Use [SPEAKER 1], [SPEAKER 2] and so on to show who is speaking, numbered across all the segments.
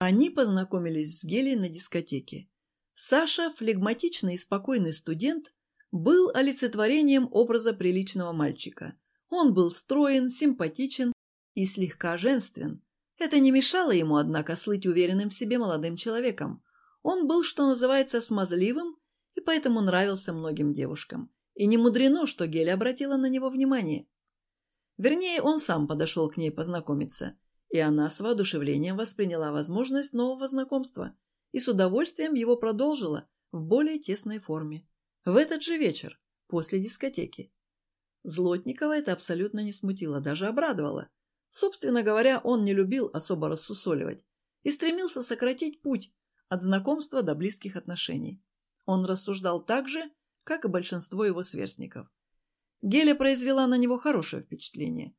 [SPEAKER 1] Они познакомились с Гелей на дискотеке. Саша, флегматичный и спокойный студент, был олицетворением образа приличного мальчика. Он был строен, симпатичен и слегка женствен. Это не мешало ему, однако, слыть уверенным в себе молодым человеком. Он был, что называется, смазливым и поэтому нравился многим девушкам. И не мудрено, что Геля обратила на него внимание. Вернее, он сам подошел к ней познакомиться – и она с воодушевлением восприняла возможность нового знакомства и с удовольствием его продолжила в более тесной форме. В этот же вечер, после дискотеки. Злотникова это абсолютно не смутило, даже обрадовало. Собственно говоря, он не любил особо рассусоливать и стремился сократить путь от знакомства до близких отношений. Он рассуждал так же, как и большинство его сверстников. Геля произвела на него хорошее впечатление.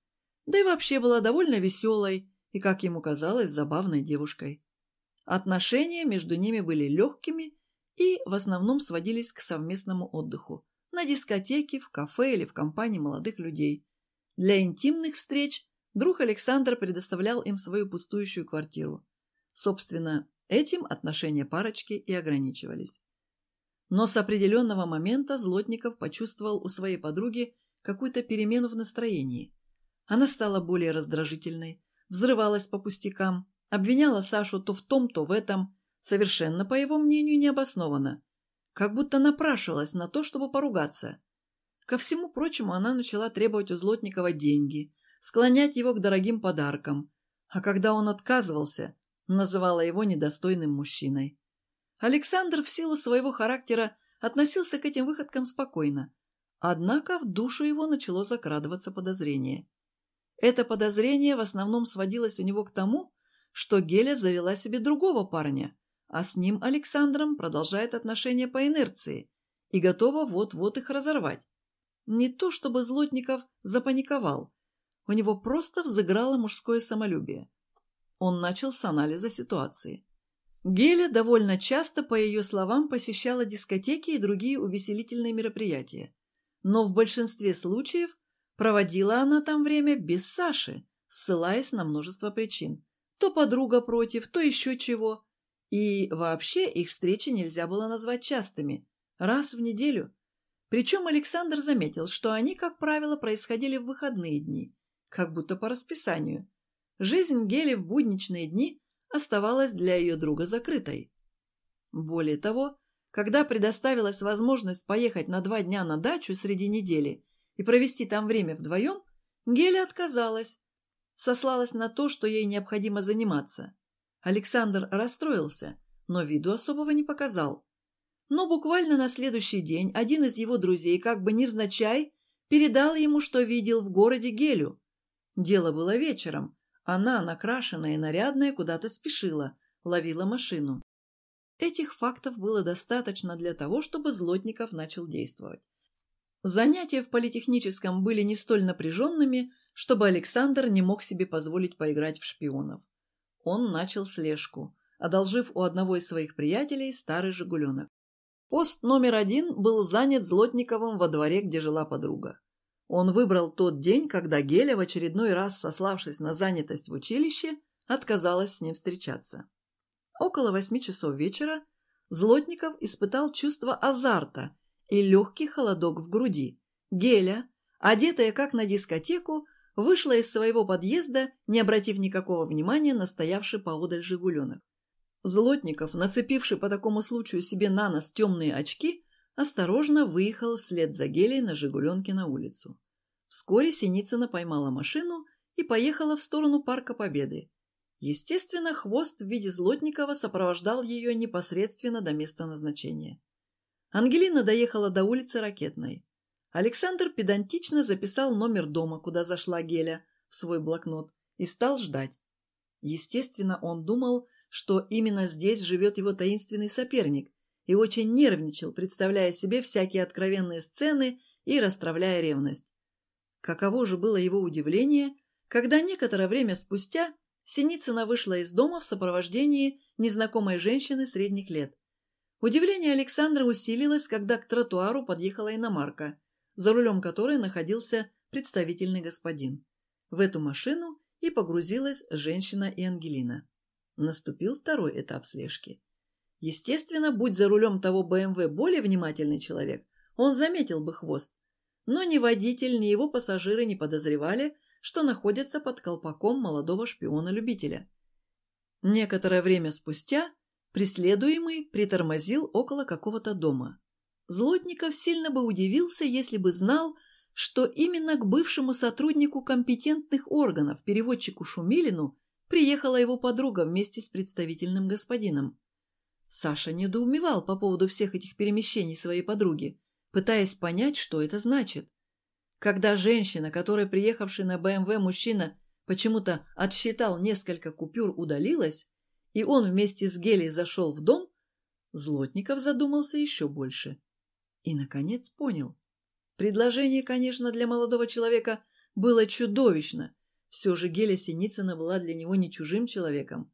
[SPEAKER 1] Да и вообще была довольно веселой и, как ему казалось, забавной девушкой. Отношения между ними были легкими и в основном сводились к совместному отдыху на дискотеке, в кафе или в компании молодых людей. Для интимных встреч друг Александр предоставлял им свою пустующую квартиру. Собственно, этим отношения парочки и ограничивались. Но с определенного момента Злотников почувствовал у своей подруги какую-то перемену в настроении. Она стала более раздражительной, взрывалась по пустякам, обвиняла Сашу то в том, то в этом, совершенно, по его мнению, необоснованно, как будто напрашивалась на то, чтобы поругаться. Ко всему прочему, она начала требовать у Злотникова деньги, склонять его к дорогим подаркам, а когда он отказывался, называла его недостойным мужчиной. Александр в силу своего характера относился к этим выходкам спокойно, однако в душу его начало закрадываться подозрение. Это подозрение в основном сводилось у него к тому, что Геля завела себе другого парня, а с ним, Александром, продолжает отношения по инерции и готова вот-вот их разорвать. Не то чтобы Злотников запаниковал, у него просто взыграло мужское самолюбие. Он начал с анализа ситуации. Геля довольно часто, по ее словам, посещала дискотеки и другие увеселительные мероприятия. Но в большинстве случаев Проводила она там время без Саши, ссылаясь на множество причин. То подруга против, то еще чего. И вообще их встречи нельзя было назвать частыми. Раз в неделю. Причем Александр заметил, что они, как правило, происходили в выходные дни, как будто по расписанию. Жизнь Гели в будничные дни оставалась для ее друга закрытой. Более того, когда предоставилась возможность поехать на два дня на дачу среди недели и провести там время вдвоем, Геля отказалась, сослалась на то, что ей необходимо заниматься. Александр расстроился, но виду особого не показал. Но буквально на следующий день один из его друзей, как бы невзначай, передал ему, что видел в городе Гелю. Дело было вечером. Она, накрашенная и нарядная, куда-то спешила, ловила машину. Этих фактов было достаточно для того, чтобы Злотников начал действовать. Занятия в политехническом были не столь напряженными, чтобы Александр не мог себе позволить поиграть в шпионов. Он начал слежку, одолжив у одного из своих приятелей старый «Жигуленок». Пост номер один был занят Злотниковым во дворе, где жила подруга. Он выбрал тот день, когда Геля, в очередной раз сославшись на занятость в училище, отказалась с ним встречаться. Около восьми часов вечера Злотников испытал чувство азарта и легкий холодок в груди. Геля, одетая как на дискотеку, вышла из своего подъезда, не обратив никакого внимания на стоявший поодаль «Жигуленок». Злотников, нацепивший по такому случаю себе на нос темные очки, осторожно выехал вслед за Гелей на «Жигуленке» на улицу. Вскоре Синицына поймала машину и поехала в сторону Парка Победы. Естественно, хвост в виде Злотникова сопровождал ее непосредственно до места назначения. Ангелина доехала до улицы Ракетной. Александр педантично записал номер дома, куда зашла Геля, в свой блокнот, и стал ждать. Естественно, он думал, что именно здесь живет его таинственный соперник, и очень нервничал, представляя себе всякие откровенные сцены и расстравляя ревность. Каково же было его удивление, когда некоторое время спустя Синицына вышла из дома в сопровождении незнакомой женщины средних лет. Удивление Александра усилилось, когда к тротуару подъехала иномарка, за рулем которой находился представительный господин. В эту машину и погрузилась женщина и Ангелина. Наступил второй этап слежки. Естественно, будь за рулем того БМВ более внимательный человек, он заметил бы хвост. Но ни водитель, ни его пассажиры не подозревали, что находятся под колпаком молодого шпиона-любителя. Некоторое время спустя преследуемый притормозил около какого-то дома. Злотников сильно бы удивился, если бы знал, что именно к бывшему сотруднику компетентных органов, переводчику Шумилину, приехала его подруга вместе с представительным господином. Саша недоумевал по поводу всех этих перемещений своей подруги, пытаясь понять, что это значит. Когда женщина, которой приехавший на БМВ мужчина почему-то отсчитал несколько купюр, удалилась, и он вместе с Гелей зашел в дом, Злотников задумался еще больше. И, наконец, понял. Предложение, конечно, для молодого человека было чудовищно. Все же Геля Синицына была для него не чужим человеком.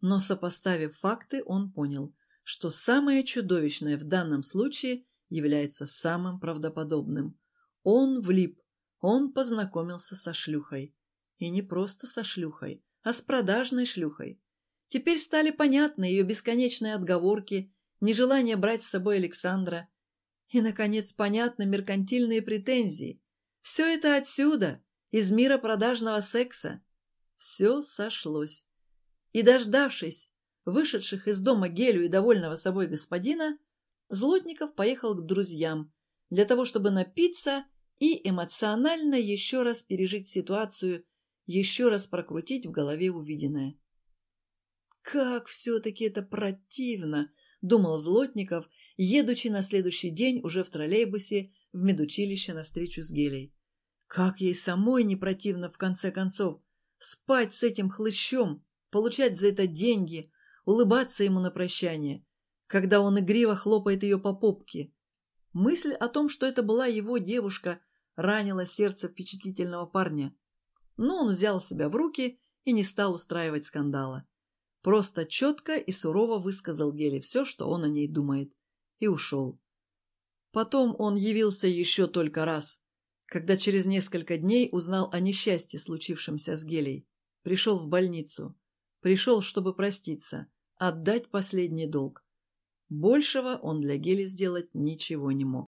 [SPEAKER 1] Но, сопоставив факты, он понял, что самое чудовищное в данном случае является самым правдоподобным. Он влип, он познакомился со шлюхой. И не просто со шлюхой, а с продажной шлюхой. Теперь стали понятны ее бесконечные отговорки, нежелание брать с собой Александра. И, наконец, понятны меркантильные претензии. Все это отсюда, из мира продажного секса. Все сошлось. И, дождавшись вышедших из дома Гелю и довольного собой господина, Злотников поехал к друзьям для того, чтобы напиться и эмоционально еще раз пережить ситуацию, еще раз прокрутить в голове увиденное. «Как все-таки это противно!» — думал Злотников, едучи на следующий день уже в троллейбусе в медучилище навстречу с Гелей. «Как ей самой не противно, в конце концов, спать с этим хлыщом, получать за это деньги, улыбаться ему на прощание, когда он игриво хлопает ее по попке. Мысль о том, что это была его девушка, ранила сердце впечатлительного парня. Но он взял себя в руки и не стал устраивать скандала. Просто четко и сурово высказал Геле все, что он о ней думает, и ушел. Потом он явился еще только раз, когда через несколько дней узнал о несчастье, случившемся с Гелей. Пришел в больницу. Пришел, чтобы проститься, отдать последний долг. Большего он для Гели сделать ничего не мог.